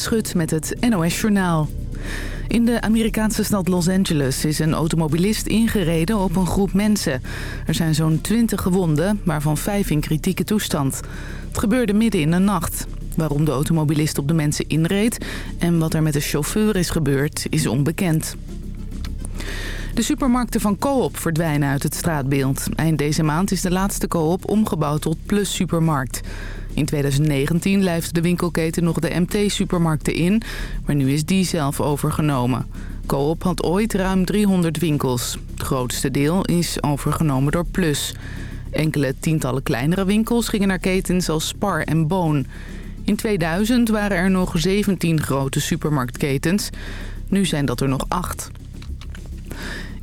Schut met het NOS Journaal. In de Amerikaanse stad Los Angeles is een automobilist ingereden op een groep mensen. Er zijn zo'n 20 gewonden, waarvan 5 in kritieke toestand. Het gebeurde midden in de nacht. Waarom de automobilist op de mensen inreed en wat er met de chauffeur is gebeurd, is onbekend. De supermarkten van Coop verdwijnen uit het straatbeeld. Eind deze maand is de laatste Coop omgebouwd tot Plus Supermarkt. In 2019 lijfde de winkelketen nog de MT-supermarkten in, maar nu is die zelf overgenomen. Coop had ooit ruim 300 winkels. Het grootste deel is overgenomen door Plus. Enkele tientallen kleinere winkels gingen naar ketens als Spar en Boon. In 2000 waren er nog 17 grote supermarktketens. Nu zijn dat er nog acht.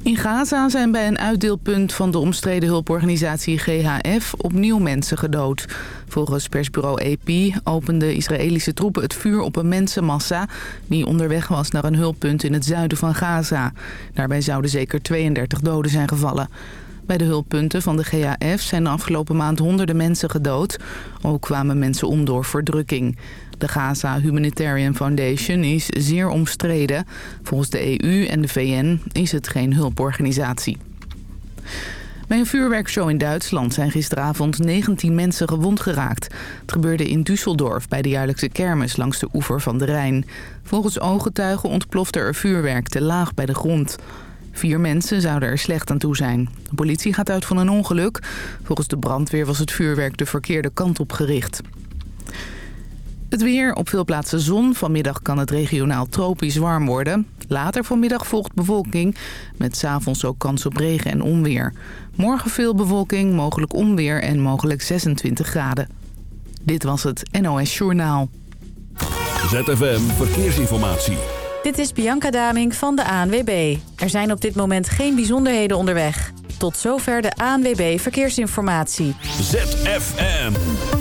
In Gaza zijn bij een uitdeelpunt van de omstreden hulporganisatie GHF opnieuw mensen gedood. Volgens persbureau AP openden Israëlische troepen het vuur op een mensenmassa... die onderweg was naar een hulppunt in het zuiden van Gaza. Daarbij zouden zeker 32 doden zijn gevallen. Bij de hulppunten van de GHF zijn de afgelopen maand honderden mensen gedood. Ook kwamen mensen om door verdrukking. De Gaza Humanitarian Foundation is zeer omstreden. Volgens de EU en de VN is het geen hulporganisatie. Bij een vuurwerkshow in Duitsland zijn gisteravond 19 mensen gewond geraakt. Het gebeurde in Düsseldorf bij de jaarlijkse kermis langs de oever van de Rijn. Volgens ooggetuigen ontplofte er vuurwerk te laag bij de grond. Vier mensen zouden er slecht aan toe zijn. De politie gaat uit van een ongeluk. Volgens de brandweer was het vuurwerk de verkeerde kant op gericht. Het weer, op veel plaatsen zon. Vanmiddag kan het regionaal tropisch warm worden. Later vanmiddag volgt bewolking, met s'avonds ook kans op regen en onweer. Morgen veel bewolking, mogelijk onweer en mogelijk 26 graden. Dit was het NOS Journaal. ZFM Verkeersinformatie. Dit is Bianca Daming van de ANWB. Er zijn op dit moment geen bijzonderheden onderweg. Tot zover de ANWB Verkeersinformatie. ZFM.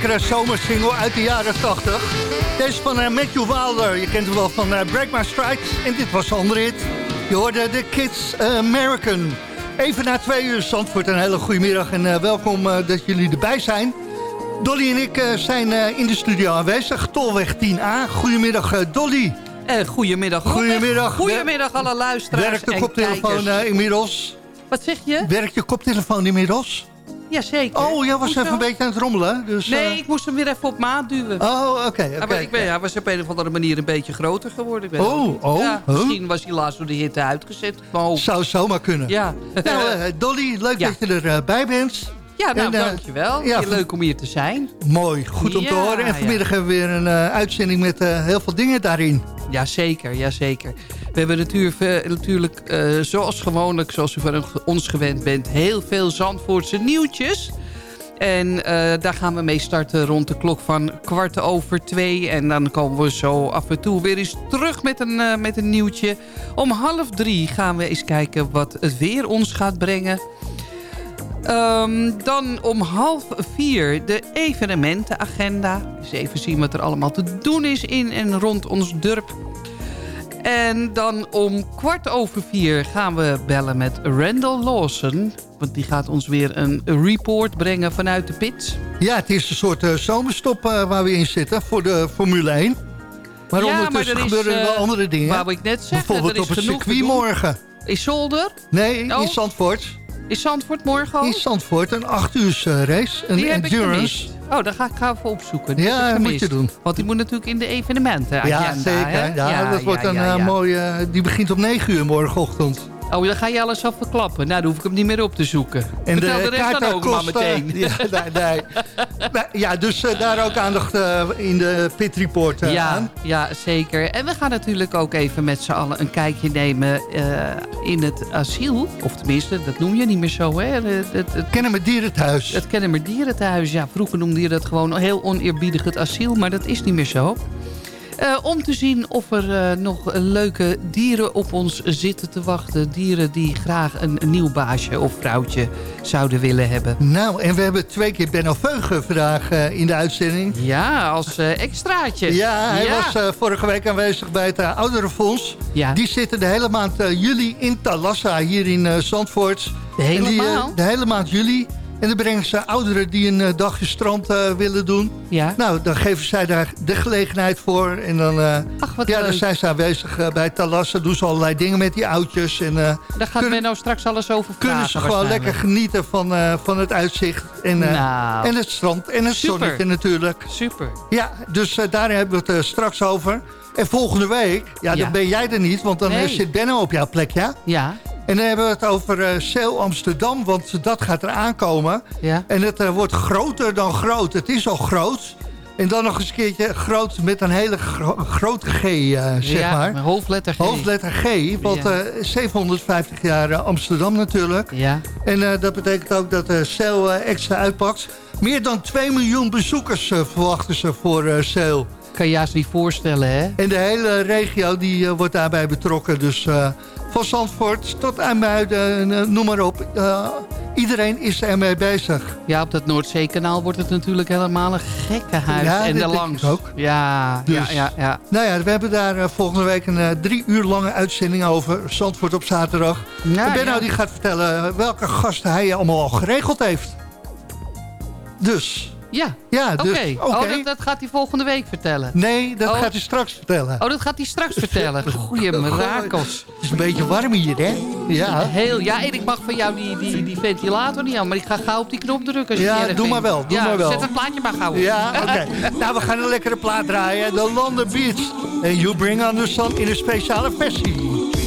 Lekkere zomersingle uit de jaren 80. Deze van uh, Matthew Wilder. Je kent hem wel van uh, Break My Strikes. En dit was de andere hit. Je hoorde de Kids American. Even na twee uur Zandvoort. Een hele goede middag en uh, welkom dat jullie erbij zijn. Dolly en ik zijn in de studio aanwezig. Tolweg 10A. Goedemiddag Dolly. Uh, goedemiddag. Goedemiddag. Goedemiddag alle luisteraars Werkt de koptelefoon inmiddels? Wat zeg je? Werkt je koptelefoon inmiddels? Jazeker. Oh, jij was even een beetje aan het rommelen. Dus, nee, uh... ik moest hem weer even op maat duwen. Oh, oké. Okay, okay, ja, ik ben, hij was op een of andere manier een beetje groter geworden. Ik oh, oh. Ja, misschien was hij laatst door de hitte uitgezet. Zou zomaar kunnen. Ja. Nou, uh, Dolly, leuk dat je erbij uh, bent. Ja, nou, en, dankjewel. Ja, leuk om hier te zijn. Mooi, goed om te horen. En vanmiddag hebben we weer een uitzending met heel veel dingen daarin. Jazeker, jazeker. We hebben natuurlijk, natuurlijk uh, zoals gewoonlijk, zoals u van ons gewend bent... heel veel Zandvoortse nieuwtjes. En uh, daar gaan we mee starten rond de klok van kwart over twee. En dan komen we zo af en toe weer eens terug met een, met een nieuwtje. Om half drie gaan we eens kijken wat het weer ons gaat brengen. Um, dan om half vier de evenementenagenda. Dus even zien wat er allemaal te doen is in en rond ons dorp. En dan om kwart over vier gaan we bellen met Randall Lawson. Want die gaat ons weer een report brengen vanuit de pits. Ja, het is een soort uh, zomerstop uh, waar we in zitten voor de Formule 1. Maar ja, ondertussen maar er gebeuren er wel uh, andere dingen. Waar ik net zeg, Bijvoorbeeld op het circuit morgen. Is Zolder? Nee, oh. in Zandvoort. Is Zandvoort morgen al? In Zandvoort, een 8 uur race. Een die endurance. Oh, dan ga ik ga even opzoeken. Die ja, dat moet je doen. Want die moet natuurlijk in de evenementen. Ja, zeker. Ja, ja, dat wordt een ja, mooie... Die begint om 9 uur morgenochtend. Oh, dan ga je alles af verklappen. Nou, dan hoef ik hem niet meer op te zoeken. En Vertel de, de rest dan ook maar meteen. Ja, nee, nee. ja dus uh, daar ook aandacht uh, in de Pit Report uh, ja, aan. Ja, zeker. En we gaan natuurlijk ook even met z'n allen een kijkje nemen in het asiel. Of tenminste, dat noem je niet meer zo, hè? Het, het, het Kennemer Dierenthuis. Het Kennemer Dierenthuis, ja. Vroeger noemde je dat gewoon heel oneerbiedig het asiel, maar dat is niet meer zo. Uh, om te zien of er uh, nog leuke dieren op ons zitten te wachten. Dieren die graag een, nieuw baasje of vrouwtje zouden willen hebben. Nou, en we hebben twee keer Benno Veugen vandaag uh, in de uitzending. Ja, als extraatje. Ja, hij ja. was vorige week aanwezig bij het Ouderenfonds. Ja. Die zitten de hele maand juli in Talassa, hier in Zandvoort. De hele die, maand? de hele maand juli. En dan brengen ze ouderen die een uh, dagje strand uh, willen doen. Ja. Nou, dan geven zij daar de gelegenheid voor. En dan, uh, Ach, wat ja, dan zijn ze aanwezig bij Talassa. Doen ze allerlei dingen met die oudjes. En, daar gaat kunnen, nou straks alles over vragen. Kunnen ze gewoon lekker genieten van, van het uitzicht. En, nou. en het strand. En het Super. zonnetje natuurlijk. Super. Ja, dus daar hebben we het straks over. En volgende week, ja, Ja. dan ben jij er niet. Want dan Nee. zit Benno op jouw plek, ja? Ja, En dan hebben we het over Sail Amsterdam, want dat gaat er aankomen. ja. En het eh, wordt groter dan groot. Het is al groot. En dan nog eens een keertje groot met een hele gro- grote G, eh, zeg ja, maar. met hoofdletter G. Hoofdletter G, want Ja. eh, 750 jaar Amsterdam natuurlijk. Ja, En dat betekent ook dat Sail eh, extra uitpakt. Meer dan 2 miljoen bezoekers verwachten ze voor Sail. kan je juist niet voorstellen, hè? En de hele regio die wordt daarbij betrokken. Dus van Zandvoort tot IJmuiden, eh, noem maar op. Eh, iedereen is ermee bezig. Ja, op dat Noordzeekanaal wordt het natuurlijk helemaal een gekkenhuis. Ja, en dat denk langs. ik ook. Ja, Dus. ja, ja, ja. Nou ja, we hebben daar volgende week een drie uur lange uitzending over. Zandvoort op zaterdag. Nou, en Benno ja. die gaat vertellen welke gasten hij allemaal al geregeld heeft. Dus, Ja, Ja, dus, oké. Oh, dat, dat, gaat hij volgende week vertellen? Nee, dat oh. gaat hij straks vertellen. Oh, dat gaat hij straks vertellen. Goeie mirakels. Het is een beetje warm hier, hè? Ja. Heel, ja, en ik mag van jou die, die, die ventilator niet aan, maar ik ga gauw op die knop drukken. Als ja, doe maar wel, doe ja, maar wel. Zet het plaatje maar gauw Ja, oké. nou, we gaan een lekkere plaat draaien. De London Beach. En You Bring On The Sun in een speciale versie.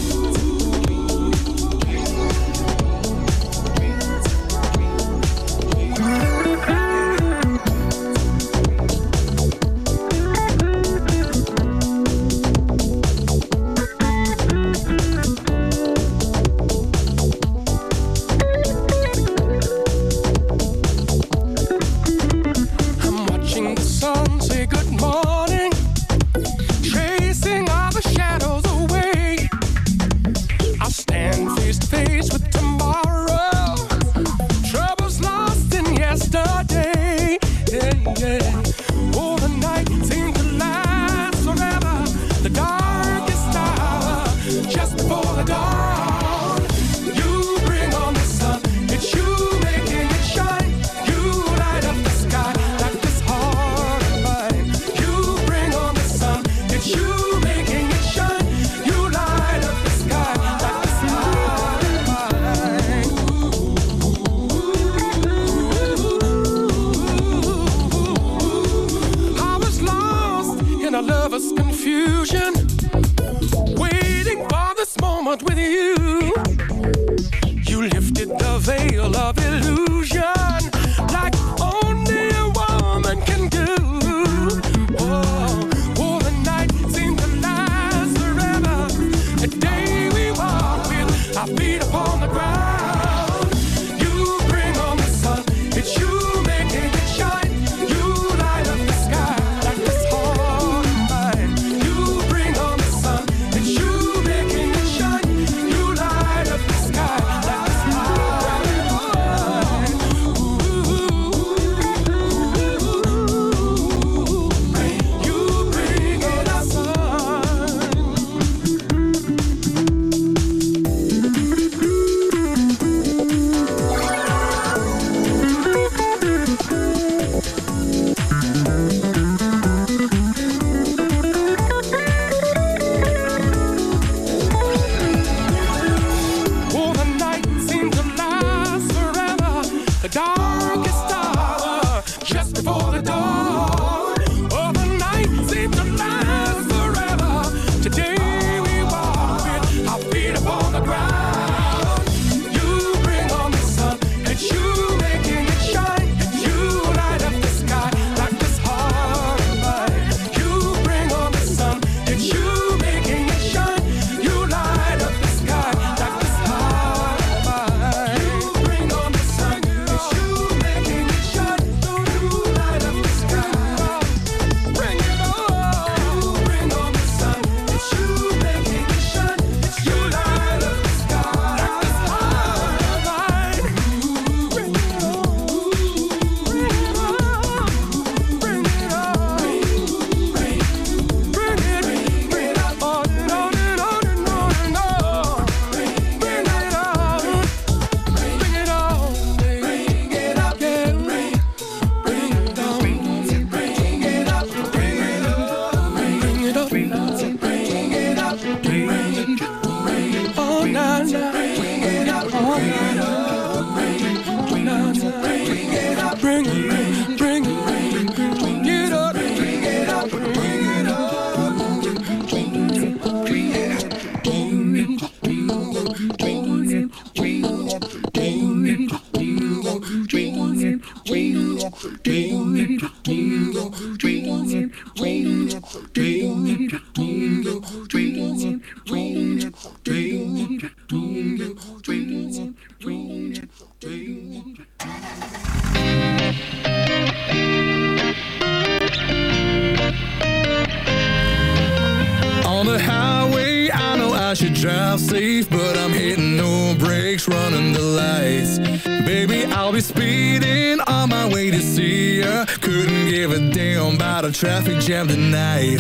Traffic jam tonight.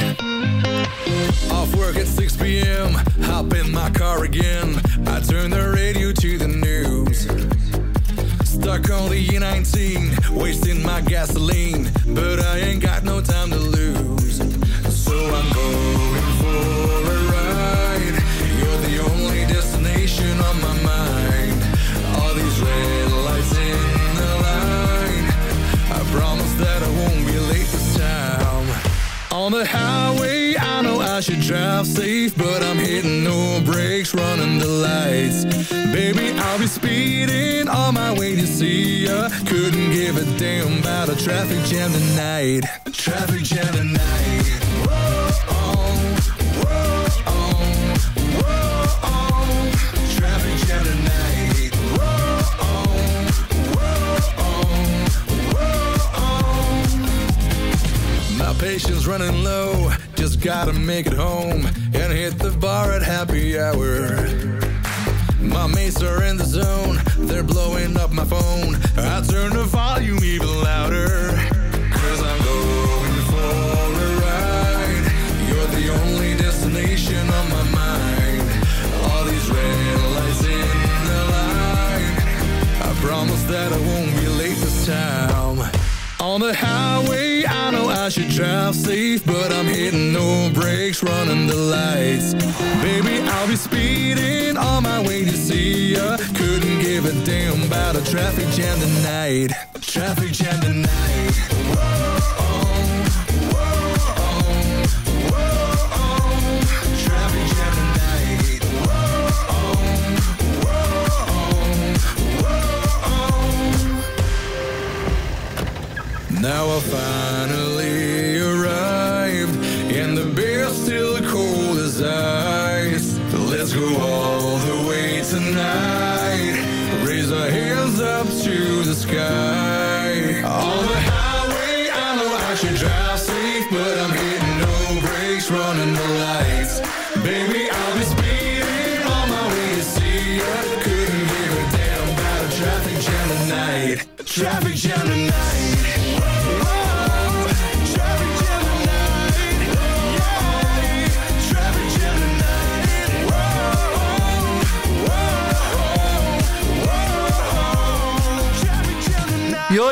Off work at 6 p.m., hop in my car again. I turn the radio to the news. Stuck on the E90 19, wasting my gasoline. But I ain't got no time to lose. So I'm going for On the highway, I know I should drive safe, but I'm hitting no brakes, running the lights. Baby, I'll be speeding on my way to see ya. Couldn't give a damn about a traffic jam tonight. Traffic jam tonight. Patience running low, just gotta make it home and hit the bar at happy hour. My mates are in the zone, they're blowing up my phone. I turn the volume even louder. Cause I'm going for a ride. You're the only destination on my mind. All these red lights in the line. I promise that I won't be late this time. On the highway, I should drive safe, but I'm hitting no brakes, running the lights. Baby, I'll be speeding on my way to see ya. Couldn't give a damn about a traffic jam tonight. Traffic jam tonight. Traffic jam tonight. Now I finally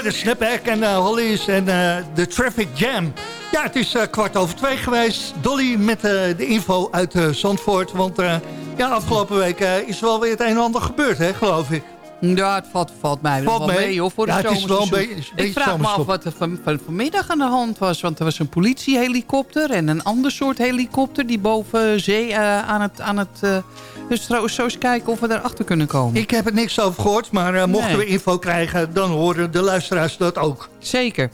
De Snapback en uh, Hollies en uh, de Traffic Jam. Ja, het is uh, kwart over twee geweest. Dolly met de info uit Zandvoort. Want ja, afgelopen week is er wel weer het een en ander gebeurd, hè, geloof ik. Ja, het valt, valt mij valt wel mee. mee hoor, voor ja, de het is wel een beetje, Ik vraag me af wat er van, van, vanmiddag aan de hand was. Want er was een politiehelikopter en een ander soort helikopter... die boven zee uh, aan het... Aan het uh, dus trouwens, zo eens kijken of we daarachter kunnen komen. Ik heb er niks over gehoord, maar uh, mochten nee. we info krijgen... dan horen de luisteraars dat ook. Zeker.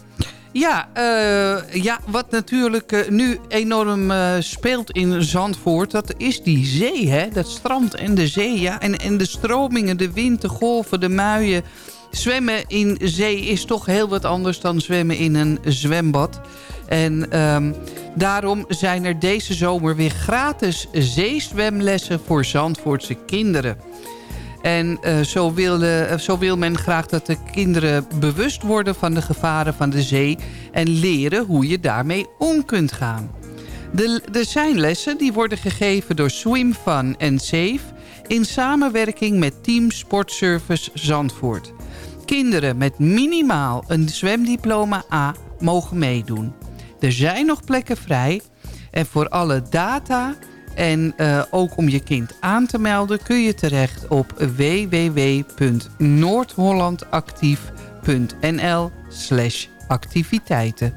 Ja, uh, ja, wat natuurlijk uh, nu enorm uh, speelt in Zandvoort... dat is die zee, hè? Dat strand en de zee, ja. En, en de stromingen, de wind, de golven, de muien. Zwemmen in zee is toch heel wat anders dan zwemmen in een zwembad. En um, daarom zijn er deze zomer weer gratis zeezwemlessen voor Zandvoortse kinderen. En uh, zo, wil, uh, zo wil men graag dat de kinderen bewust worden van de gevaren van de zee... en leren hoe je daarmee om kunt gaan. Er zijn lessen die worden gegeven door Swim Fun en Safe... in samenwerking met Team Sportservice Zandvoort. Kinderen met minimaal een zwemdiploma A mogen meedoen. Er zijn nog plekken vrij en voor alle data... En uh, ook om je kind aan te melden kun je terecht op www.noordhollandactief.nl slash activiteiten.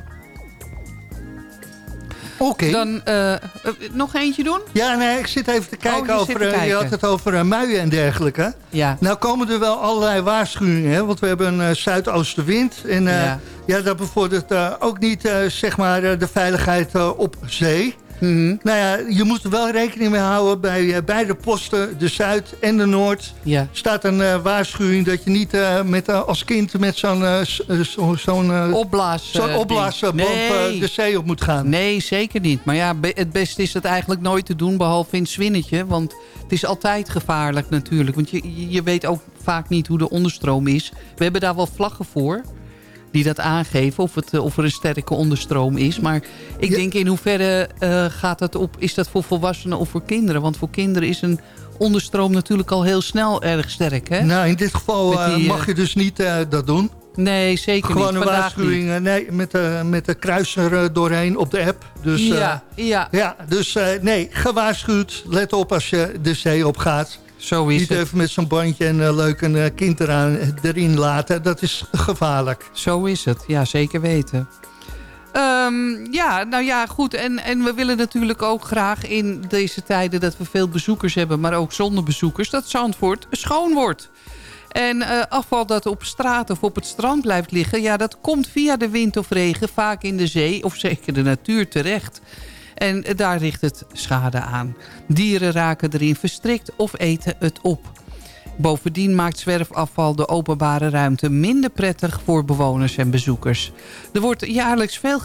Oké. Okay. Dan uh, nog eentje doen? Ja, nee, ik zit even te kijken oh, over... Te kijken. Je had het over muien en dergelijke. Ja. Nou komen er wel allerlei waarschuwingen, hè? want we hebben een zuidoostenwind. En ja. ja, dat bevordert ook niet zeg maar, de veiligheid op zee. Mm -hmm. Nou ja, je moet er wel rekening mee houden bij uh, beide posten, de Zuid en de Noord. Ja. staat een uh, waarschuwing dat je niet uh, met, als kind met zo'n zo, zo opblaas, zo opblaasboot nee. de zee op moet gaan. Nee, zeker niet. Maar ja, het beste is het eigenlijk nooit te doen, behalve in het zwinnetje. Want het is altijd gevaarlijk natuurlijk. Want je, je weet ook vaak niet hoe de onderstroom is. We hebben daar wel vlaggen voor die dat aangeven of, het, of er een sterke onderstroom is. Maar ik ja. denk in hoeverre uh, gaat dat op, is dat voor volwassenen of voor kinderen? Want voor kinderen is een onderstroom natuurlijk al heel snel erg sterk. Hè? Nou, in dit geval die, uh, mag je dus niet uh, dat doen. Nee, zeker Gewoon niet. een Vandaag waarschuwing. eh, Nee, met de, met de kruiser eh, doorheen op de app. Dus, eh, Ja, ja, ja, dus eh, nee, gewaarschuwd. Let op als je de zee op gaat. Zo is Niet het. even met zo'n bandje en eh, leuk een eh, kind eraan, erin laten. Dat is gevaarlijk. Zo is het, ja, zeker weten. Ehm, ja, nou ja, goed. En, en we willen natuurlijk ook graag in deze tijden... dat we veel bezoekers hebben, maar ook zonder bezoekers... dat Zandvoort schoon wordt. En eh, afval dat op straat of op het strand blijft liggen... ja, dat komt via de wind of regen vaak in de zee... of zeker de natuur terecht. En daar richt het schade aan. Dieren raken erin verstrikt of eten het op. Bovendien maakt zwerfafval de openbare ruimte minder prettig voor bewoners en bezoekers. Er wordt jaarlijks veel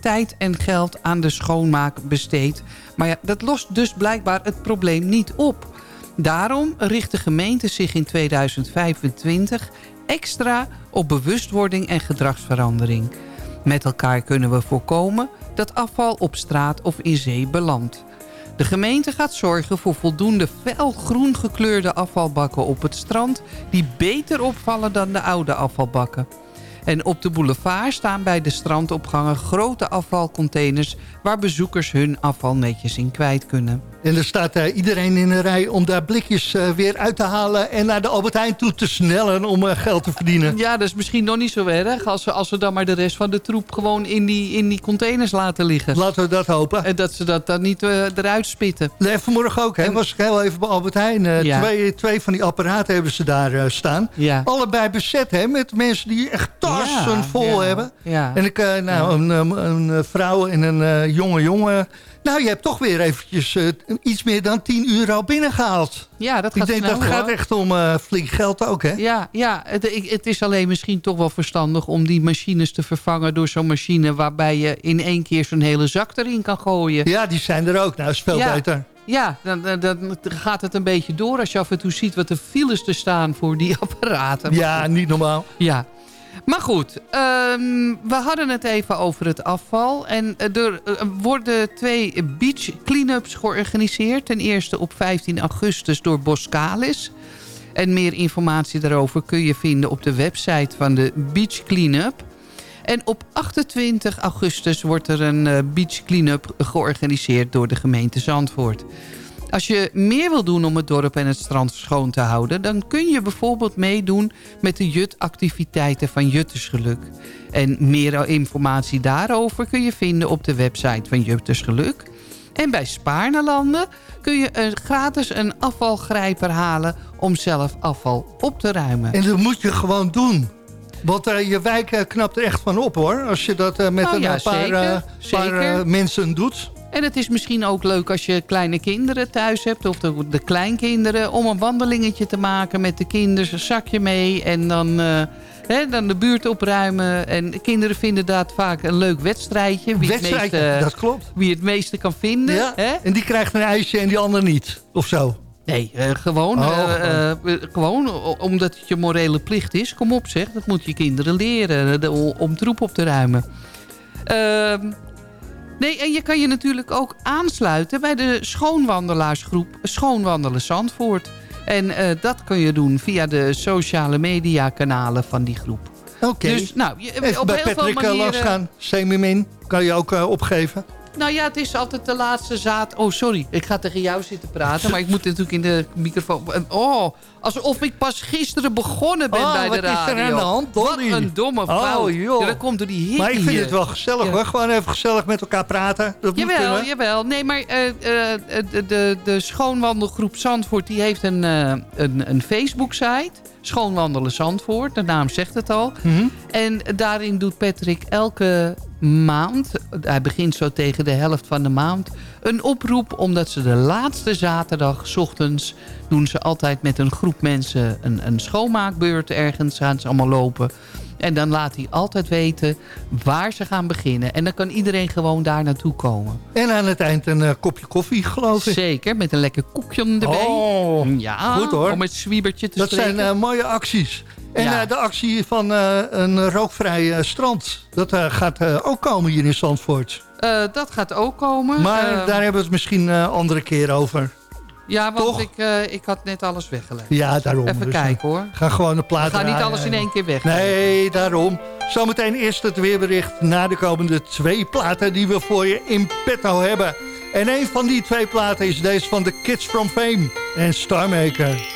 tijd en geld aan de schoonmaak besteed. Maar ja, dat lost dus blijkbaar het probleem niet op. Daarom richt de gemeente zich in 2025 extra op bewustwording en gedragsverandering. Met elkaar kunnen we voorkomen dat afval op straat of in zee belandt. De gemeente gaat zorgen voor voldoende felgroen gekleurde afvalbakken op het strand... die beter opvallen dan de oude afvalbakken. En op de boulevard staan bij de strandopgangen grote afvalcontainers... waar bezoekers hun afval netjes in kwijt kunnen. En er staat eh, iedereen in een rij om daar blikjes eh, weer uit te halen... en naar de Albert Heijn toe te snellen om eh, geld te verdienen. Ja, dat is misschien nog niet zo erg... als we, als we dan maar de rest van de troep gewoon in die, in die containers laten liggen. Laten we dat hopen. En dat ze dat dan niet eruit spitten. Nee, vanmorgen ook, hè, was ik heel even bij Albert Heijn. Ja. twee, twee van die apparaten hebben ze daar staan. Ja. Allebei bezet, hè, met mensen die echt tassen vol hebben. En ik, nou, een, een eh, vrouw en een jonge jongen. Nou, je hebt toch weer eventjes eh, iets meer dan 10 euro binnengehaald. ja, dat Ik gaat denk snel, dat gaat hoor. echt om eh, flink geld ook, hè? Ja, ja het, ik- het is alleen misschien toch wel verstandig om die machines te vervangen door zo'n machine waarbij je in één keer zo'n hele zak erin kan gooien. Ja, die zijn er ook. Nou, is veel Ja. beter. Ja, dan, dan, dan gaat het een beetje door als je af en toe ziet wat de files er staan voor die apparaten. Ja, niet normaal. Ja. Maar goed, ehm, we hadden het even over het afval. En eh, er eh, worden twee beach cleanups georganiseerd. Ten eerste op 15 augustus door Boskalis. En meer informatie daarover kun je vinden op de website van de Beach Cleanup. En op 28 augustus wordt er een eh, beach cleanup georganiseerd door de gemeente Zandvoort. Als je meer wil doen om het dorp en het strand schoon te houden... dan kun je bijvoorbeeld meedoen met de jutactiviteiten van Juttersgeluk. En meer informatie daarover kun je vinden op de website van Juttersgeluk. En bij Spaarnelanden kun je een, gratis een afvalgrijper halen... om zelf afval op te ruimen. En dat moet je gewoon doen. Want eh, je wijk eh, knapt er echt van op, hoor. Als je dat eh, met Nou een ja, paar, zeker, paar mensen doet. En het is misschien ook leuk als je kleine kinderen thuis hebt... of de, de kleinkinderen, om een wandelingetje te maken met de kinderen. Een zakje mee en dan, eh, hè, dan de buurt opruimen. En de kinderen vinden dat vaak een leuk wedstrijdje. Wie, Wedstrijdje, het, meeste, dat klopt. wie het meeste kan vinden. Ja. Hè? En die krijgt een ijsje en die ander niet. Of zo. Nee, eh, gewoon, Oh, eh, eh, gewoon omdat het je morele plicht is. Kom op zeg, dat moet je kinderen leren de- om troep op te ruimen. Nee, en je kan je natuurlijk ook aansluiten bij de schoonwandelaarsgroep Schoonwandelen Zandvoort. En eh, dat kun je doen via de sociale media kanalen van die groep. Oké. Dus nou, je, op bij heel veel Patrick eh, manieren... langs gaan. Semimin kan je ook eh, opgeven. Nou ja, het is altijd de laatste zaad... Oh, sorry. Ik ga tegen jou zitten praten. Maar ik moet natuurlijk in de microfoon... Oh, alsof ik pas gisteren begonnen ben Oh, bij wat de is er radio. aan de hand, Dolly? Wat een domme Oh, fout. joh. Ja, dat komt door die hitte Maar ik vind hier. het wel gezellig Ja. hoor. Gewoon even gezellig met elkaar praten. Dat moet Jawel, kunnen. jawel. Nee, maar eh, eh, de, de, de schoonwandelgroep Zandvoort... die heeft een, eh, een, een Facebook-site. Schoonwandelen Zandvoort. De naam zegt het al. Mhm. En daarin doet Patrick elke maand... hij begint zo tegen de helft van de maand... een oproep omdat ze de laatste zaterdag... ochtends doen ze altijd met een groep mensen... een, een schoonmaakbeurt ergens gaan ze allemaal lopen... En dan laat hij altijd weten waar ze gaan beginnen. En dan kan iedereen gewoon daar naartoe komen. En aan het eind een eh, kopje koffie geloof ik. Zeker, met een lekker koekje erbij. Oh, ja, goed hoor. om het zwiebertje te dat spreken. zijn eh, mooie acties. En Ja. eh, de actie van eh, een rookvrij eh, strand. Dat gaat ook komen hier in Zandvoort. Dat gaat ook komen. Maar Eh, daar hebben we het misschien een andere keer over. Ja, want Toch? ik, ik had net alles weggelegd. Ja, daarom. Even Dus, kijken hoor. Ga gewoon de plaat We gaan niet alles in één keer weg. Nee, daarom. Zometeen eerst het weerbericht na de komende twee platen die we voor je in petto hebben. En een van die twee platen is deze van The Kids From Fame en Starmaker.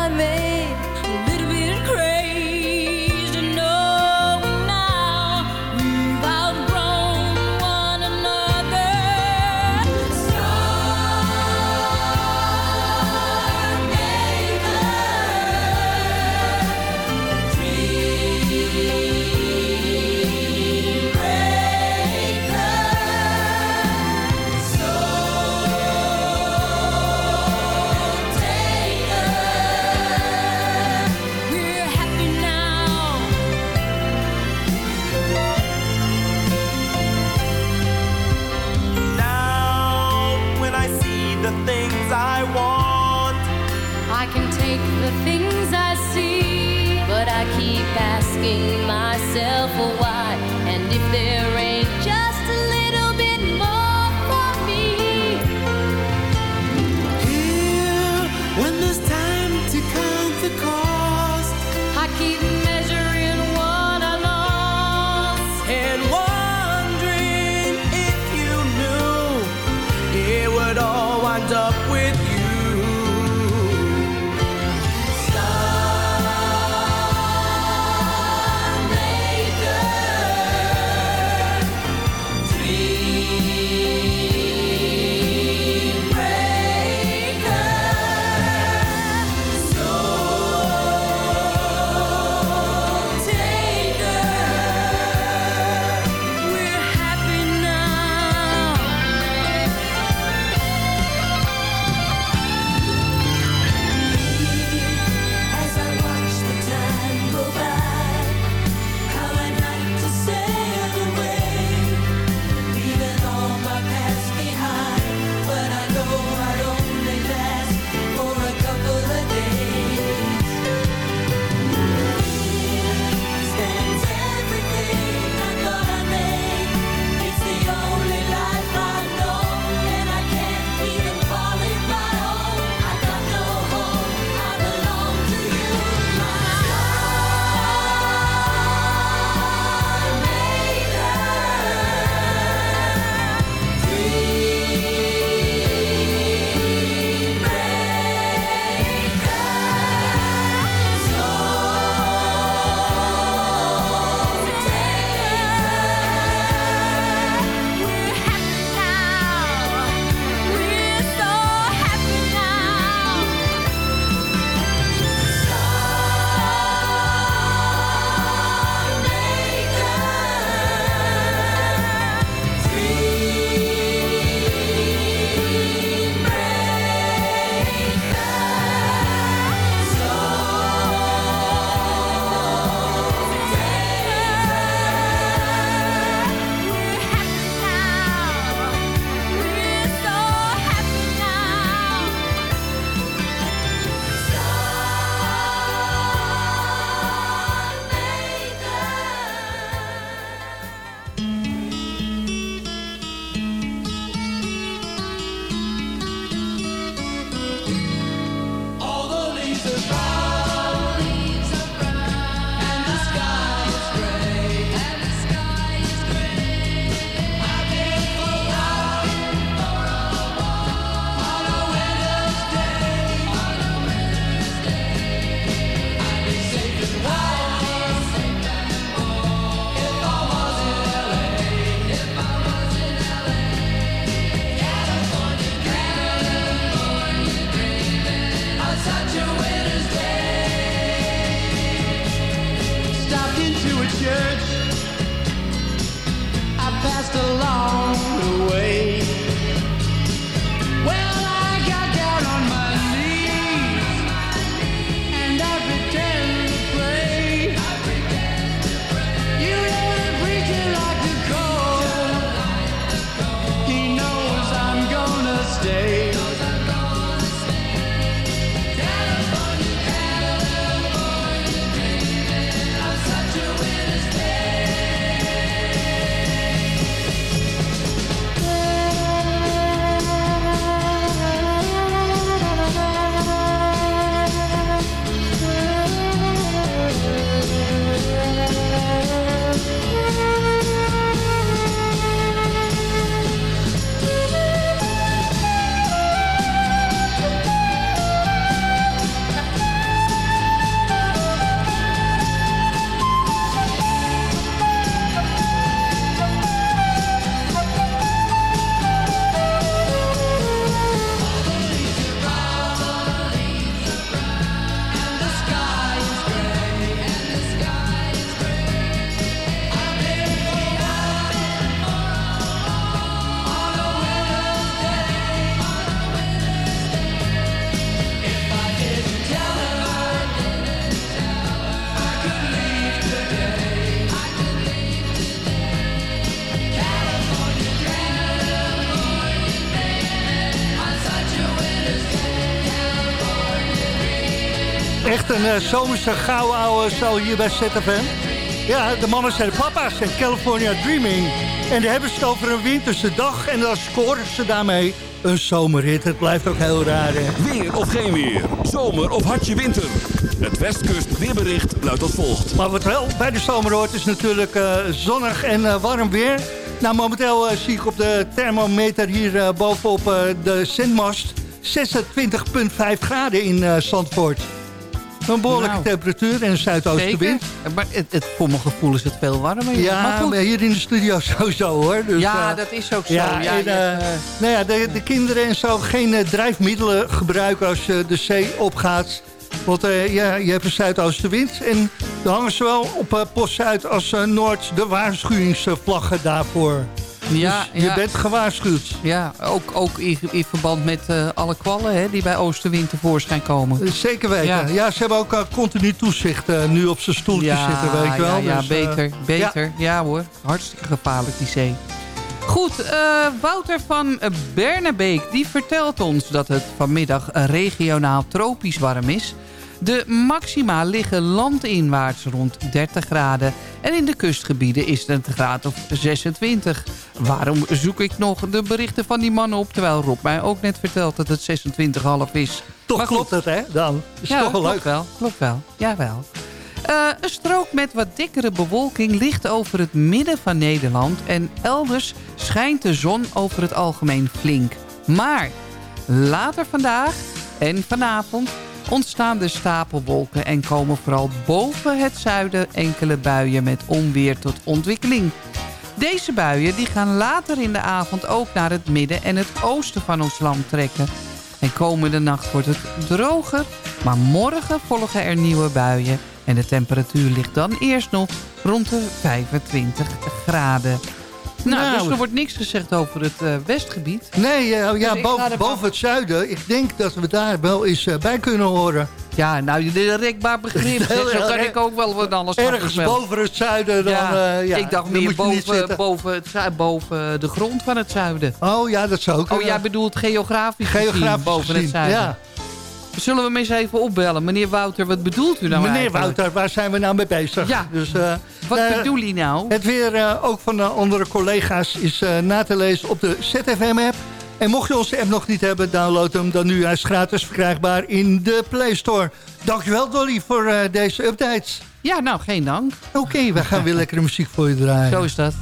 uh, zomerse gouden ouwe zo hier bij ZFM. Ja, de mannen zijn de papa's en California Dreaming. En dan hebben ze het over een winterse dag en dan scoren ze daarmee een zomerhit. Het blijft ook heel raar, hè? Weer of geen weer, zomer of hartje winter. Het Westkust weerbericht luidt als volgt. Maar wat wel bij de zomer hoort is natuurlijk uh, zonnig en uh, warm weer. Nou, momenteel uh, zie ik op de thermometer hier bovenop de zendmast 26,5 graden in Zandvoort. Een behoorlijke nou, temperatuur en een zuidoostenwind. Maar het, het, voor mijn gevoel is het veel warmer. Ja, maar, maar hier in de studio sowieso hoor. Dus, ja, uh, dat is ook zo. Ja, ja, en, uh, nou ja, de, de, kinderen en zo geen uh, drijfmiddelen gebruiken als je de zee opgaat. Want ja, je hebt een zuidoostenwind. En dan hangen zowel op Post Zuid als Noord de waarschuwingsvlaggen daarvoor. Ja, dus je ja. bent gewaarschuwd. Ja, ook, ook in, in verband met uh, alle kwallen hè, die bij oostenwind tevoorschijn komen. Eh, zeker weten. Ja, ja ze hebben ook uh, continu toezicht uh, nu op zijn stoeltje zitten, weet je wel. Ja, dus, beter, beter. Ja. hoor, hartstikke gevaarlijk die zee. Goed, Wouter van Bernebeek die vertelt ons dat het vanmiddag regionaal tropisch warm is... De maxima liggen landinwaarts rond 30 graden. En in de kustgebieden is het een graad of 26. Waarom zoek ik nog de berichten van die mannen op... terwijl Rob mij ook net vertelt dat het 26,5 is. Toch maar klopt het, hè? Dan is ja, toch wel klopt wel. Klopt wel. Jawel. Uh, een strook met wat dikkere bewolking ligt over het midden van Nederland... en elders schijnt de zon over het algemeen flink. Maar later vandaag en vanavond ontstaan de stapelwolken en komen vooral boven het zuiden enkele buien met onweer tot ontwikkeling. Deze buien die gaan later in de avond ook naar het midden en het oosten van ons land trekken. En komende nacht wordt het droger, maar morgen volgen er nieuwe buien. En de temperatuur ligt dan eerst nog rond de 25 graden. Nou, nou, dus er wordt niks gezegd over het uh, westgebied. Nee, uh, ja, dus boven, boven het zuiden. Ik denk dat we daar wel eens uh, bij kunnen horen. Ja, nou, dit is een rekbaar begrip. Zo kan ik ook wel wat anders Ergens boven het zuiden dan... Ja, ja ik dacht meer boven, boven, het, boven de grond van het zuiden. Oh ja, dat zou ook Oh, jij bedoelt geografisch, geografisch gezien, boven het zuiden. Ja. Zullen we hem eens even opbellen? Meneer Wouter, wat bedoelt u nou Meneer eigenlijk? Wouter, waar zijn we nou mee bezig? Ja, dus, wat uh, bedoel je nou? Het weer uh, ook van de andere collega's is na te lezen op de ZFM-app. En mocht je onze app nog niet hebben, download hem dan nu. Hij is gratis verkrijgbaar in de Play Store. Dankjewel Dolly voor deze updates. Ja, nou, geen dank. Oké, okay, we gaan weer lekkere muziek voor je draaien. Zo is dat.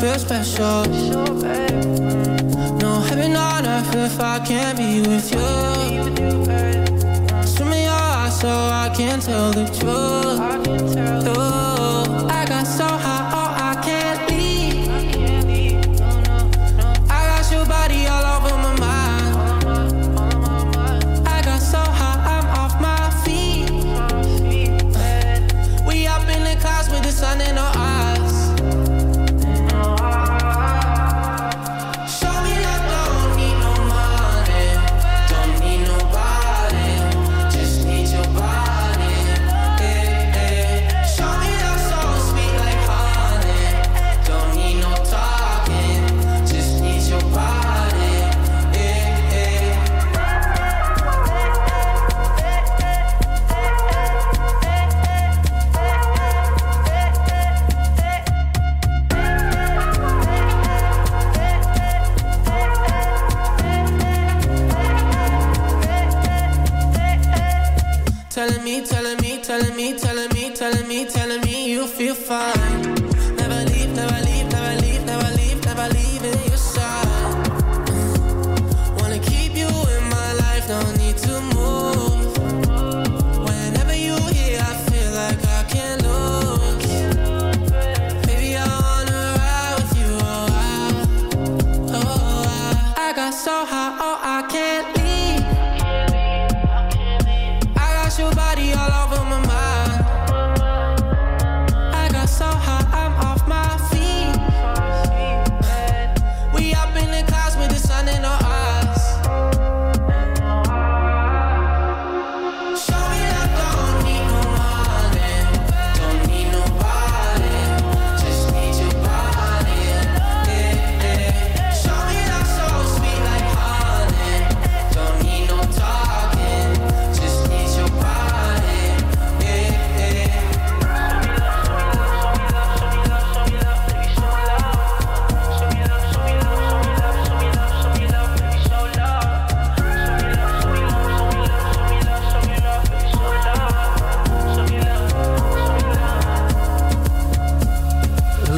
Feel special. No heaven on earth if I can't be with you. Swim me your eyes so I can tell the truth.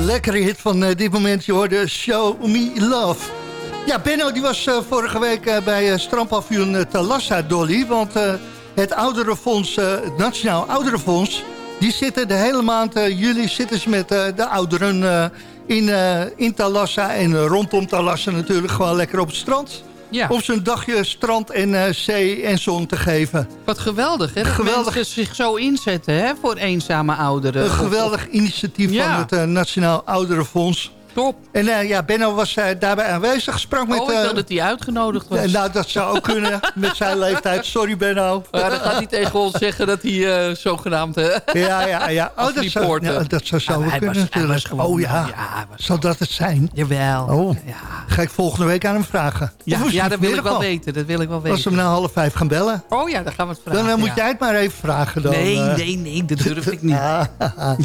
Lekkere hit van eh, dit moment. Je hoorde Show Me Love. Ja, Benno die was eh, vorige week eh, bij uh, strandpavioen uh, Talassa, Dolly. Want het ouderenfonds, het Nationaal Ouderenfonds... die zitten de hele maand juli zitten ze met de ouderen in, in Talassa... en rondom Talassa natuurlijk gewoon lekker op het strand... Ja, om een dagje strand en eh, zee en zon te geven. wat geweldig hè. Dat Geweldig. mensen zich zo inzetten hè, voor eenzame ouderen. Een geweldig initiatief Ja. van het eh, Nationaal Ouderenfonds. Top. En eh, ja, Benno was eh, daarbij aanwezig. Sprak met... Oh, ik eh, dacht dat hij uitgenodigd was. nou, dat zou ook kunnen met zijn leeftijd. Sorry, Benno. Ja, dan gaat hij tegen ons zeggen dat hij zogenaamd... Ja, ja, ja. Oh, dat, zou, reporter. ja, dat zou zo maar kunnen was- natuurlijk. gewoon- oh ja, ja, zou dat het zijn? Jawel. Oh, Ja, ga ik volgende week aan hem vragen. ja, dat wil ik wel weten. Dat wil ik wel Als we weten. hem na half vijf gaan bellen, Oh ja, dan gaan we het vragen. dan moet jij het maar even vragen. Dan, Nee, nee, nee, dat durf ik niet. Ah,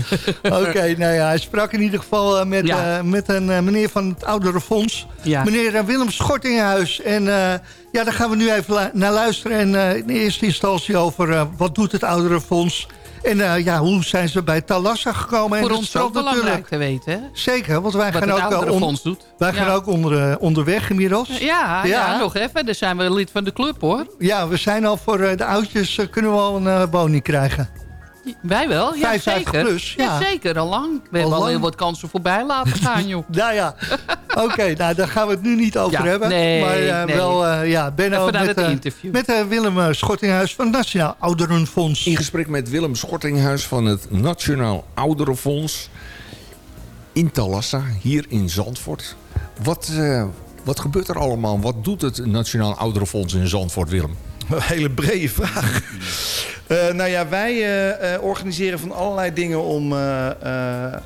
Oké, nou ja, hij sprak in ieder geval met, met een eh, meneer van het Ouderenfonds. Ja. Meneer eh, Willem Schortinghuis. En eh, ja, daar gaan we nu even naar luisteren. En in eerste instantie over wat doet het Ouderenfonds. En eh, ja, hoe zijn ze bij Talassa gekomen. Voor en ons ook belangrijk te weten, hè? Zeker, want wij Wat gaan ook, oudere on- fonds doet. wij Ja. gaan ook onder, onderweg inmiddels. Ja, ja, Ja. nog even. Dan zijn we lid van de club, hoor. Ja, we zijn al voor de oudjes, kunnen we al een eh, boni krijgen. Wij wel, ja 55 zeker. plus, ja. zeker, al lang. We Al hebben al heel wat kansen voorbij laten gaan, joh. Nou ja, oké, nou daar gaan we het nu niet over Ja, hebben. nee, maar eh, nee. wel, eh, ja, Benno met, het eh, interview. met Willem Schortinghuis van het Nationaal Ouderenfonds. In gesprek met Willem Schortinghuis van het Nationaal Ouderenfonds in Talassa, hier in Zandvoort. Wat, eh, wat gebeurt er allemaal? Wat doet het Nationaal Ouderenfonds in Zandvoort, Willem? Een hele brede vraag. Eh, nou ja, wij eh, eh, organiseren van allerlei dingen om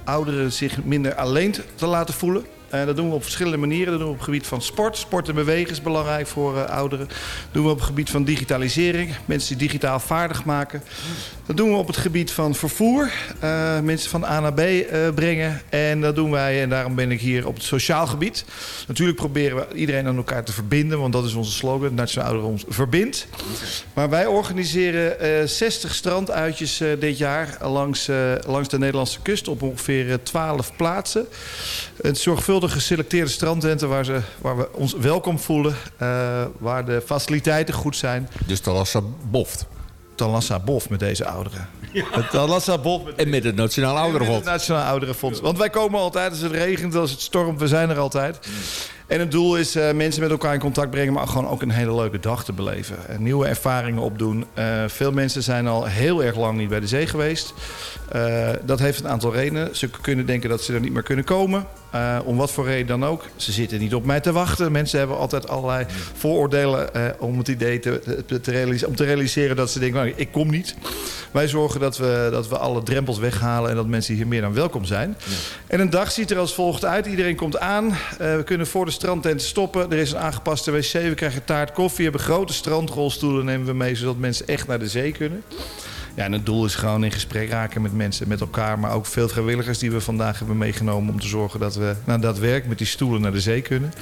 ouderen zich minder alleen te- te laten voelen. Eh, dat doen we op verschillende manieren. Dat doen we op het gebied van sport. Sport en bewegen is belangrijk voor ouderen. Dat doen we op het gebied van digitalisering. Mensen die digitaal vaardig maken. Dat doen we op het gebied van vervoer. eh, mensen van A naar B eh, brengen. En dat doen wij, en daarom ben ik hier op het sociaal gebied. Natuurlijk proberen we iedereen aan elkaar te verbinden. Want dat is onze slogan. Het Nationaal Ouderen ons verbindt. Maar wij organiseren eh 60 stranduitjes eh, dit jaar langs, langs de Nederlandse kust op ongeveer eh, 12 plaatsen. Een zorgvuldig geselecteerde strandtenten waar, ze, waar we ons welkom voelen. waar de faciliteiten goed zijn. Dus Talassa boft. Talassa Bof met deze ouderen. Het Talassa Bof met En met het Nationaal het Ouderenfonds. Nationaal Ouderenfonds. Want wij komen altijd als het regent, als het stormt, we zijn er altijd. En het doel is eh, mensen met elkaar in contact brengen, maar gewoon ook een hele leuke dag te beleven. En nieuwe ervaringen opdoen. Eh, veel mensen zijn al heel erg lang niet bij de zee geweest. Eh, dat heeft een aantal redenen. Ze kunnen denken dat ze er niet meer kunnen komen. Eh, om wat voor reden dan ook. Ze zitten niet op mij te wachten. Mensen hebben altijd allerlei vooroordelen eh, om het idee te, te, om te realiseren dat ze denken, nou, ik kom niet. Wij zorgen dat we, dat we alle drempels weghalen en dat mensen hier meer dan welkom zijn. En een dag ziet er als volgt uit. Iedereen komt aan. Eh, we kunnen voor de strandtent stoppen. Er is een aangepaste wc. We krijgen taart, koffie. We hebben grote strandrolstoelen nemen we mee, zodat mensen echt naar de zee kunnen. Ja, en het doel is gewoon in gesprek raken met mensen, met elkaar. Maar ook veel vrijwilligers die we vandaag hebben meegenomen... om te zorgen dat we naar dat werk met die stoelen naar de zee kunnen.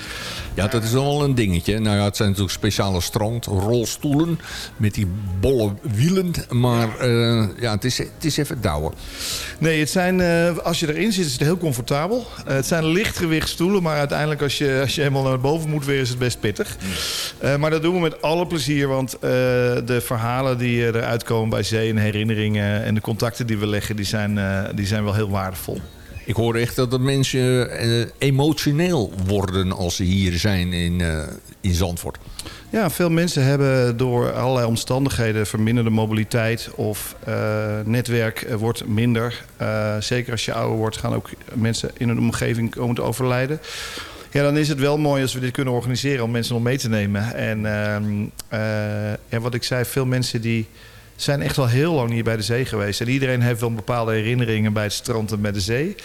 Ja, dat is wel een dingetje. Nou ja, het zijn natuurlijk speciale strandrolstoelen met die bolle wielen. Maar eh, ja, het is, het is even douwen. Nee, het zijn, eh, als je erin zit, is het heel comfortabel. Eh, het zijn lichtgewichtstoelen, maar uiteindelijk als je, als je helemaal naar boven moet weer, is het best pittig. Maar dat doen we met alle plezier, want de verhalen die eruit komen bij zee herinneringen en de contacten die we leggen, die zijn, eh, die zijn wel heel waardevol. Ik hoor echt dat de mensen eh, emotioneel worden als ze hier zijn in, eh, in Zandvoort. Ja, veel mensen hebben door allerlei omstandigheden verminderde mobiliteit of eh, netwerk wordt minder. Zeker als je ouder wordt gaan ook mensen in een omgeving komen te overlijden. Ja, dan is het wel mooi als we dit kunnen organiseren om mensen nog mee te nemen. En ehm, eh, ja, wat ik zei, veel mensen die zijn echt al heel lang niet bij de zee geweest. En iedereen heeft wel bepaalde herinneringen bij het strand en bij de zee.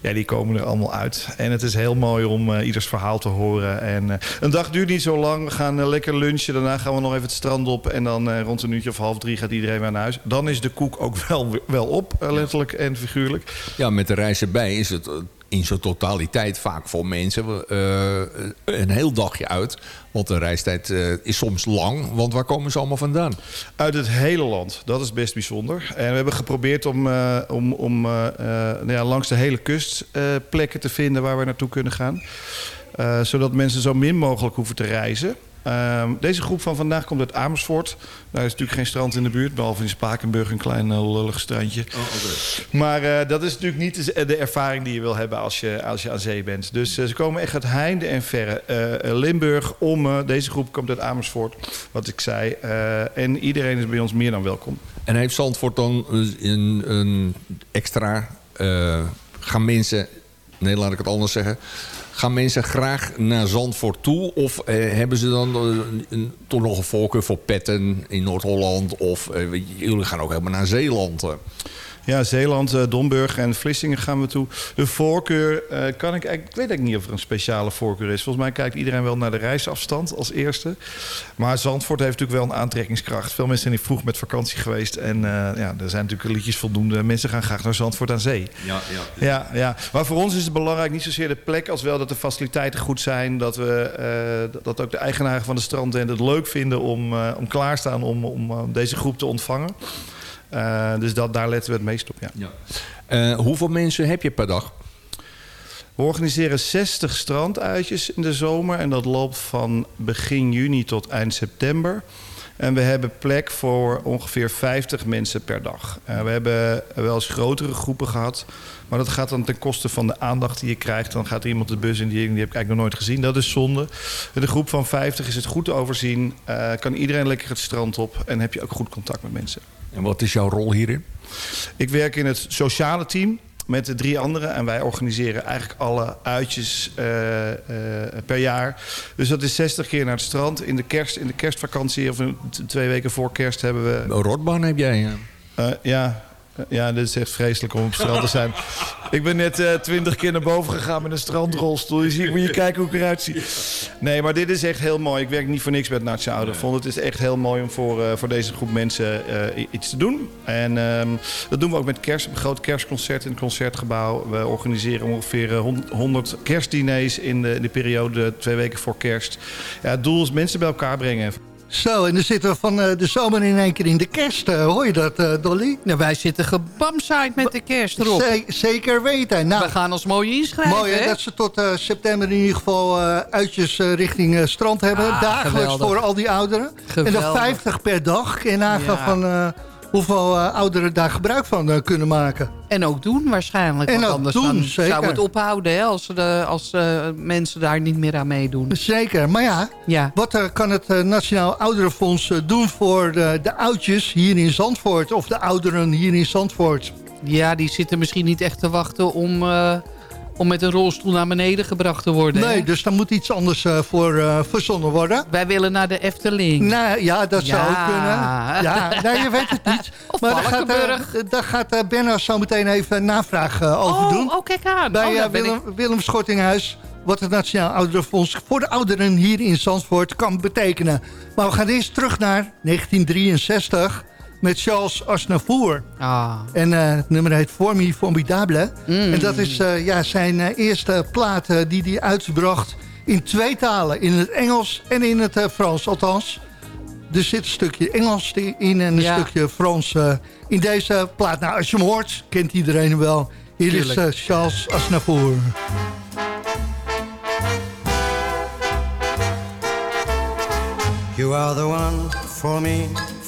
Ja, die komen er allemaal uit. En het is heel mooi om eh, ieders verhaal te horen. En eh, een dag duurt niet zo lang. We gaan eh, lekker lunchen. Daarna gaan we nog even het strand op. En dan rond een uurtje of half drie gaat iedereen weer naar huis. Dan is de koek ook wel, wel op, letterlijk en figuurlijk. Ja, met de reis erbij is het, in zijn totaliteit vaak voor mensen eh, een heel dagje uit. Want de reistijd eh, is soms lang. Want waar komen ze allemaal vandaan? Uit het hele land. Dat is best bijzonder. En we hebben geprobeerd om, eh, om, om nou ja, langs de hele kust plekken te vinden waar we naartoe kunnen gaan. Zodat mensen zo min mogelijk hoeven te reizen. Ehm, deze groep van vandaag komt uit Amersfoort. Daar is natuurlijk geen strand in de buurt, behalve in Spakenburg een klein eh, lullig strandje. Maar eh, dat is natuurlijk niet de, de ervaring die je wil hebben als je, als je aan zee bent. Dus eh, ze komen echt uit heinde en verre. Limburg, Ommen, deze groep komt uit Amersfoort, wat ik zei. En iedereen is bij ons meer dan welkom. En heeft Zandvoort dan een, een extra... gaan mensen... Nee, laat ik het anders zeggen. Gaan mensen graag naar Zandvoort toe? Of eh, hebben ze dan eh, toch nog een voorkeur voor petten in Noord-Holland? Of eh, jullie gaan ook helemaal naar Zeeland? Ja, Zeeland, eh, Domburg en Vlissingen gaan we toe. De voorkeur eh, kan ik eigenlijk... Ik weet eigenlijk niet of er een speciale voorkeur is. Volgens mij kijkt iedereen wel naar de reisafstand als eerste. Maar Zandvoort heeft natuurlijk wel een aantrekkingskracht. Veel mensen zijn hier vroeg met vakantie geweest. En eh, ja, er zijn natuurlijk liedjes voldoende. Mensen gaan graag naar Zandvoort aan zee. Ja, ja. Ja, ja, maar voor ons is het belangrijk niet zozeer de plek... als wel dat de faciliteiten goed zijn. Dat, we, dat ook de eigenaren van de stranden het leuk vinden... om, om klaarstaan om, om deze groep te ontvangen. Eh, dus dat, daar letten we het meest op, ja. Eh, hoeveel mensen heb je per dag? We organiseren 60 stranduitjes in de zomer. En dat loopt van begin juni tot eind september. En we hebben plek voor ongeveer 50 mensen per dag. Eh, we hebben wel eens grotere groepen gehad. Maar dat gaat dan ten koste van de aandacht die je krijgt. Dan gaat er iemand de bus in, die, die heb ik eigenlijk nog nooit gezien. Dat is zonde. Met een groep van 50 is het goed te overzien. Kan iedereen lekker het strand op. En heb je ook goed contact met mensen. En wat is jouw rol hierin? Ik werk in het sociale team met de drie anderen. En wij organiseren eigenlijk alle uitjes eh, eh, per jaar. Dus dat is 60 keer naar het strand. In de, kerst, in de kerstvakantie, of twee weken voor kerst, hebben we... Een rotbaan heb jij? ja. Eh, ja. Ja, dit is echt vreselijk om op strand te zijn. Ik ben net eh, twintig keer naar boven gegaan met een strandrolstoel. Je ziet, moet je kijken hoe ik eruit zie. Nee, maar dit is echt heel mooi. Ik werk niet voor niks met Nationaal Ouderenfonds. Het is echt heel mooi om voor, eh, voor deze groep mensen eh, iets te doen. En ehm, dat doen we ook met kerst. Een groot kerstconcert in het Concertgebouw. We organiseren ongeveer eh, hond- 100 kerstdiners in de, in de periode twee weken voor kerst. Ja, het doel is mensen bij elkaar brengen. Zo, en dan zitten we van eh, de zomer in één keer in de kerst. eh, hoor je dat, eh, Dolly? Nou, wij zitten gebamsaaid met de kerst erop. Ze- zeker weten. Nou, We gaan ons mooi inschrijven, Mooi hè, dat ze tot september in ieder geval uitjes richting strand hebben. Ah, Dagelijks geweldig. voor al die ouderen. En dan Geweldig. 50 per dag. En nagaan Ja. van hoeveel eh, ouderen daar gebruik van eh, kunnen maken. En ook doen waarschijnlijk. En ook anders doen, dan zeker. zou het ophouden hè, als, de, als eh, mensen daar niet meer aan meedoen. Zeker. Maar ja, Ja. wat kan het Nationaal Ouderenfonds doen voor de, de oudjes hier in Zandvoort? Of de ouderen hier in Zandvoort? ja, die zitten misschien niet echt te wachten om, om met een rolstoel naar beneden gebracht te worden. hè? Nee, dus daar moet iets anders eh, voor eh, verzonnen worden. Wij willen naar de Efteling. Nou ja, dat zou Ja. ook kunnen. Ja, nee, je weet het niet. Of maar daar gaat, eh, daar gaat Benno zo meteen even navraag eh, over oh, doen. oh, kijk aan. Bij oh, Willem, Willem Schortinghuis. Wat het Nationaal Ouderenfonds voor de ouderen hier in Zandvoort kan betekenen. Maar we gaan eerst terug naar 1963 met Charles Aznavour. Ah. En eh, het nummer heet Formi Formidable. Mm. En dat is eh, ja, zijn eh, eerste plaat die hij uitbracht in twee talen. In het Engels en in het eh, Frans. Althans, er zit een stukje Engels in en een Ja. stukje Frans eh, in deze plaat. Nou, als je hem hoort, kent iedereen hem wel. Hier Tuurlijk. is Charles Aznavour. You are the one for me,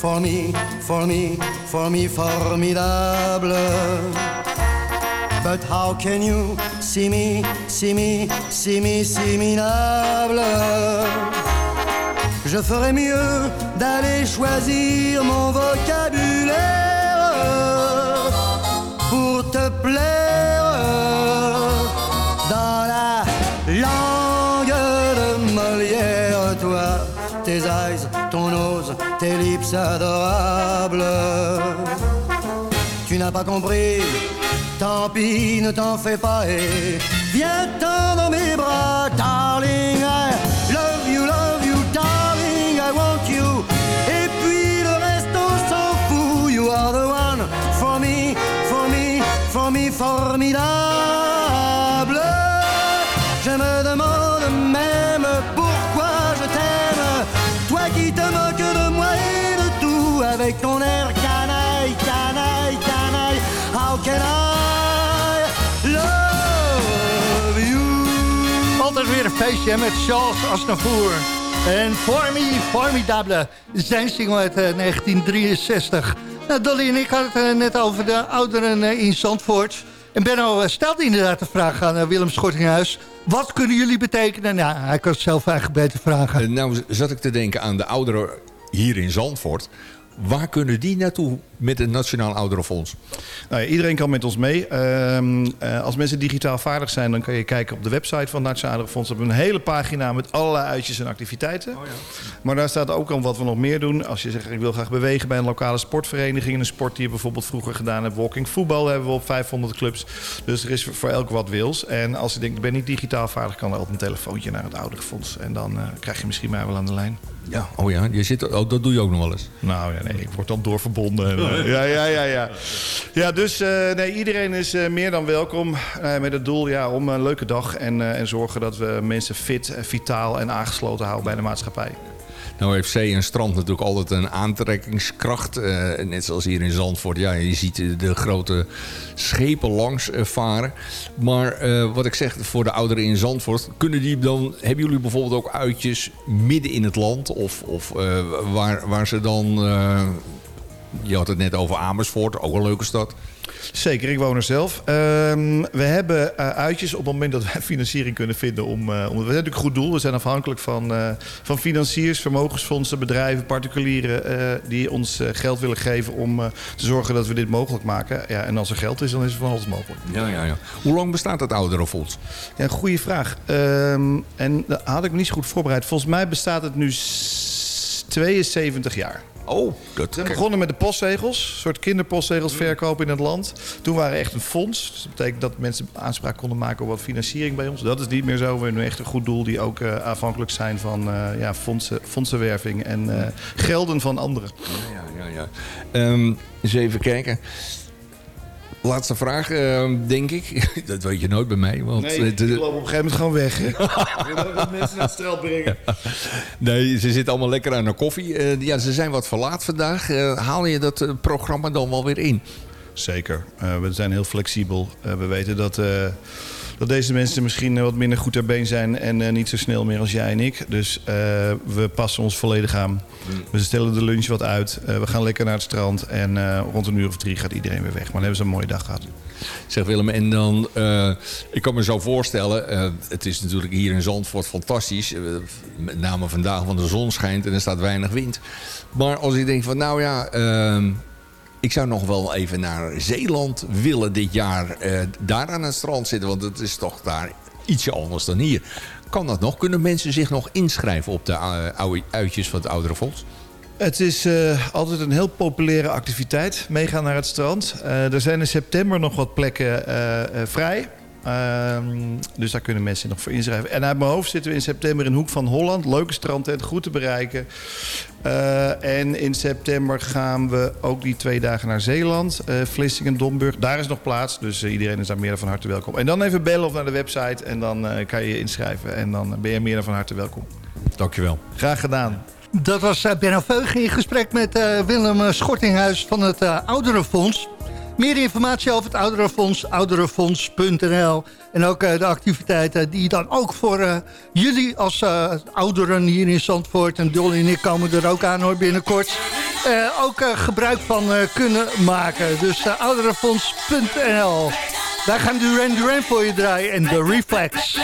fourmi, fourmi, fourmi formidable. But how can you see me, see me, see me, see me minable? Je ferais mieux d'aller choisir mon vocabulaire pour te plaire lips adorables. Tu n'as pas compris, tant pis, ne t'en fais pas et viens-t'en dans mes bras, darling. I love you, love you, darling, I want you. Et puis le reste, on s'en fout. You are the one for me, for me, for me, formidable. Met Charles Aznavour. En For Me, Formidable. Zijn single uit eh, 1963. Nou, Dolly en ik hadden het eh, net over de ouderen eh, in Zandvoort. En Benno eh, stelde inderdaad de vraag aan eh, Willem Schortinghuis. Wat kunnen jullie betekenen? Nou, hij kan het zelf eigenlijk beter vragen. Eh, nou zat ik te denken aan de ouderen hier in Zandvoort. Waar kunnen die naartoe met het Nationaal Ouderenfonds? Nou ja, iedereen kan met ons mee. Ehm, eh, als mensen digitaal vaardig zijn, dan kan je kijken op de website van het Nationale Fonds. We hebben een hele pagina met allerlei uitjes en activiteiten. Maar daar staat ook al wat we nog meer doen. Als je zegt, ik wil graag bewegen bij een lokale sportvereniging. Een sport die je bijvoorbeeld vroeger gedaan hebt. Walking voetbal hebben we op 500 clubs. Dus er is voor elk wat wils. En als je denkt, ik ben niet digitaal vaardig, kan er altijd een telefoontje naar het Ouderenfonds. En dan eh, krijg je misschien mij wel aan de lijn. Ja, oh ja, je zit, oh, dat doe je ook nog wel eens. Nou ja, nee, ik word dan doorverbonden. En, ja, ja, ja, ja. Ja, dus eh, nee, iedereen is eh, meer dan welkom. eh, met het doel ja, om een leuke dag en, en zorgen dat we mensen fit, vitaal en aangesloten houden bij de maatschappij. Nou heeft zee en strand natuurlijk altijd een aantrekkingskracht. eh, net zoals hier in Zandvoort. Ja, je ziet de grote schepen langs eh, varen. Maar eh, wat ik zeg, voor de ouderen in Zandvoort... Kunnen die dan, hebben jullie bijvoorbeeld ook uitjes midden in het land? Of, of waar, waar ze dan... je had het net over Amersfoort, ook een leuke stad. Zeker, ik woon er zelf. Ehm, we hebben eh, uitjes op het moment dat wij financiering kunnen vinden. Om, eh, om, we zijn natuurlijk een goed doel. We zijn afhankelijk van, eh, van financiers, vermogensfondsen, bedrijven, particulieren... die ons geld willen geven om te zorgen dat we dit mogelijk maken. Ja, en als er geld is, dan is er van alles mogelijk. Ja, ja, ja. Hoe lang bestaat het ouderenfonds? Ja, goede vraag. Ehm, en dat had ik me niet zo goed voorbereid. Volgens mij bestaat het nu s- 72 jaar. Oh, dat... Begonnen met de postzegels. Een soort kinderpostzegels verkopen in het land. Toen waren we echt een fonds. Dus dat betekent dat mensen aanspraak konden maken op wat financiering bij ons. Dat is niet meer zo. We hebben nu echt een goed doel die ook eh, afhankelijk zijn van eh, ja, fondsen, fondsenwerving en eh, gelden van anderen. Ja, ja, ja. Ehm, eens even kijken. Laatste vraag, ehm, denk ik. Dat weet je nooit bij mij. Want Nee, het- ik loop op een gegeven moment gewoon weg. hè. Je wil ook mensen naar het strand brengen. nee, ze zitten allemaal lekker aan de koffie. Eh, ja, ze zijn wat verlaat vandaag. Eh, haal je dat eh, programma dan wel weer in? Zeker. Eh, we zijn heel flexibel. Eh, we weten dat, eh, dat deze mensen misschien eh, wat minder goed ter been zijn en eh, niet zo snel meer als jij en ik. Dus eh, we passen ons volledig aan. We stellen de lunch wat uit. We gaan lekker naar het strand. En rond een uur of drie gaat iedereen weer weg. Maar dan hebben ze een mooie dag gehad. Zeg Willem, en dan, ik kan me zo voorstellen, het is natuurlijk hier in Zandvoort fantastisch. met name vandaag, want de zon schijnt en er staat weinig wind. Maar als ik denk van, nou ja, ehm, ik zou nog wel even naar Zeeland willen dit jaar. eh, daar aan het strand zitten, want het is toch daar ietsje anders dan hier. Kan dat nog? Kunnen mensen zich nog inschrijven op de oude uitjes van het Ouderenfonds? Het is eh, altijd een heel populaire activiteit. Meegaan naar het strand. Er zijn in september nog wat plekken vrij. Ehm, dus daar kunnen mensen nog voor inschrijven. En uit mijn hoofd zitten we in september in Hoek van Holland. Leuke strandtent, goed te bereiken. Eh, en in september gaan we ook die twee dagen naar Zeeland. eh Vlissingen, Domburg. Daar is nog plaats. Dus eh, iedereen is daar meer dan van harte welkom. En dan even bellen of naar de website. En dan eh, kan je je inschrijven. En dan ben je meer dan van harte welkom. Dankjewel. Graag gedaan. Dat was uh, Benno Veugen in gesprek met eh, Willem Schortinghuis van het eh, Ouderenfonds. Meer informatie over het Ouderenfonds, ouderenfonds.nl. En ook eh, de activiteiten die dan ook voor eh, jullie als eh, ouderen hier in Zandvoort... en Dolly en ik komen er ook aan hoor binnenkort... ook gebruik van kunnen maken. Dus ouderenfonds.nl. Daar gaan Duran Duran voor je draaien en de Reflex.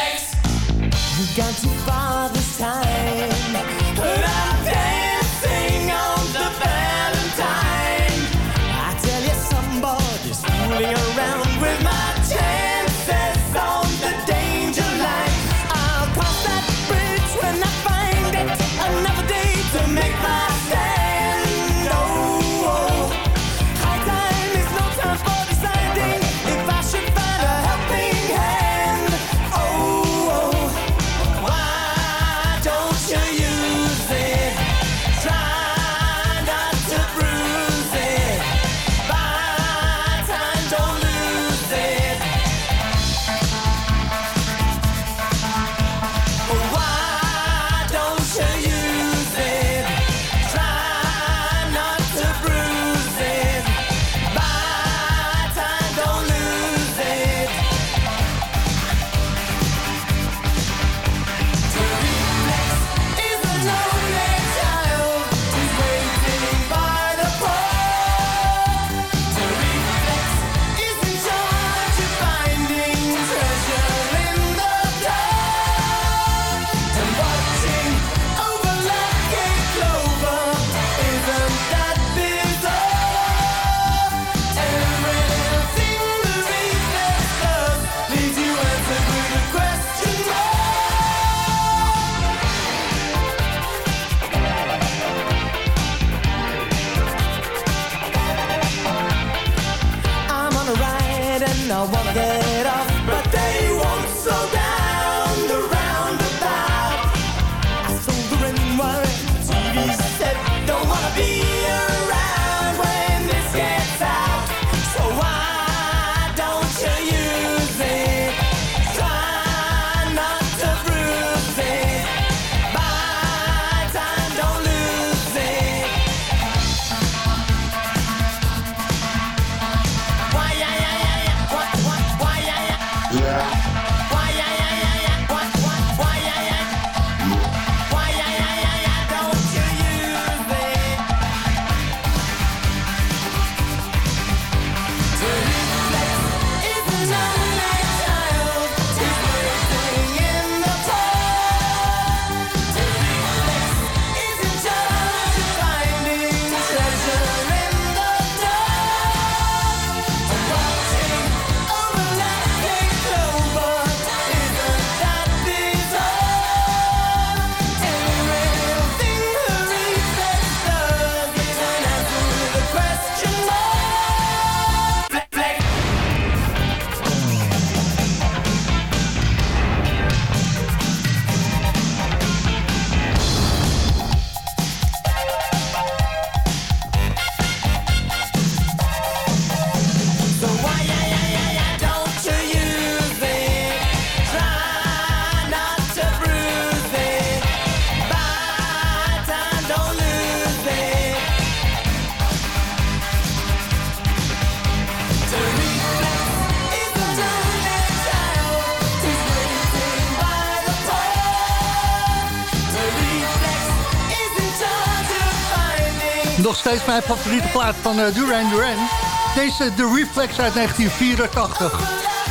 mijn favoriete plaat van eh, Duran Duran. Deze The Reflex uit 1984.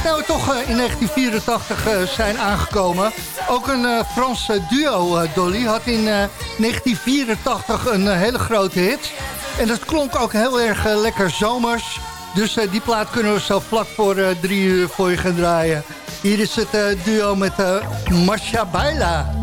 Nou, we toch eh, in 1984 eh, zijn aangekomen. Ook een Franse duo, Dolly, had in 1984 een hele grote hit. En dat klonk ook heel erg lekker zomers. Dus die plaat kunnen we zo vlak voor drie uur voor je gaan draaien. Hier is het duo met Masha Baila.